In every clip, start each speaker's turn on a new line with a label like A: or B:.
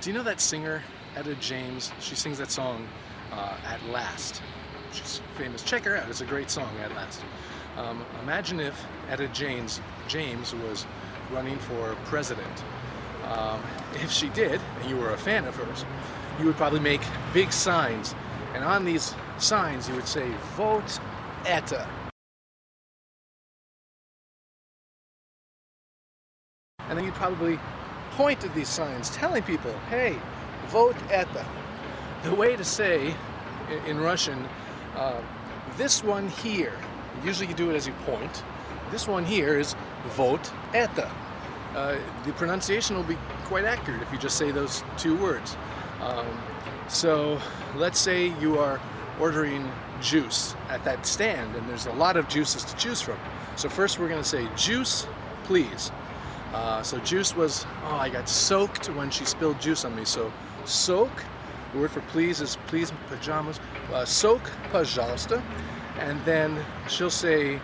A: Do you know that singer, Etta James? She sings that song, uh, At Last. She's famous. Check her out. It's a great song, At Last. Um, imagine if Etta James, James was running for president. Um, if she did, and you were a fan of hers, you would probably make big signs. And on these signs, you would say, Vote Etta. And then you'd probably point at these signs telling people, hey, vote Etta. The way to say in Russian, uh, this one here, usually you do it as you point, this one here is vote Etta. Uh, the pronunciation will be quite accurate if you just say those two words. Um, so let's say you are ordering juice at that stand and there's a lot of juices to choose from. So first we're going to say juice, please. Uh, so juice was, oh, I got soaked when she spilled juice on me. So soak, the word for please is please pajamas. Uh, soak, пожалуйста. And then she'll say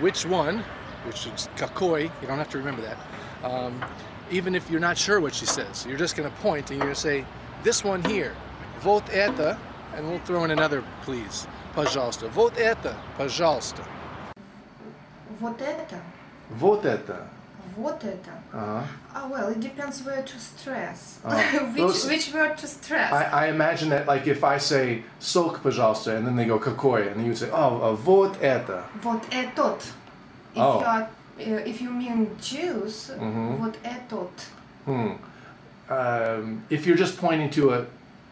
A: which one, which is kakoi, you don't have to remember that. Um, even if you're not sure what she says, you're just going to point and you're going to say this one here, вот это, and we'll throw in another please, пожалуйста. Вот это, пожалуйста.
B: Вот это,
A: Вот это.
B: вот это.
A: Uh-huh.
B: Ah, well, it depends where to stress.
A: Oh,
B: which,
A: those-
B: which word to stress?
A: I, I imagine that like if I say сок, пожалуйста, and then they go какой, and then you would say, oh, uh, вот это.
B: Вот этот. If
A: Oh.
B: you are, uh, if you mean juice,
A: Mhm.
B: вот этот.
A: Hmm. Um, if you're just pointing to a,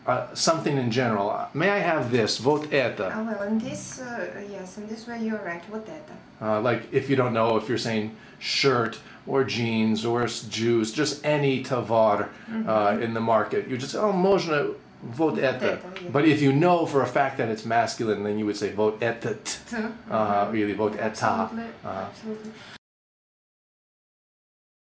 A: a something in general, uh, may I have this? Вот это.
B: Ah, well, in this, uh, yes, in this way you're right. Вот это.
A: Uh, like if you don't know if you're saying shirt or jeans or s- juice, just any tovar uh, in the market, you just say, oh, можно вот это.
B: это, yeah.
A: But if you know for a fact that it's masculine, then you would say вот этот.
B: T.
A: Uh, really, вот это.
B: Absolutely,
A: Uh,
B: absolutely.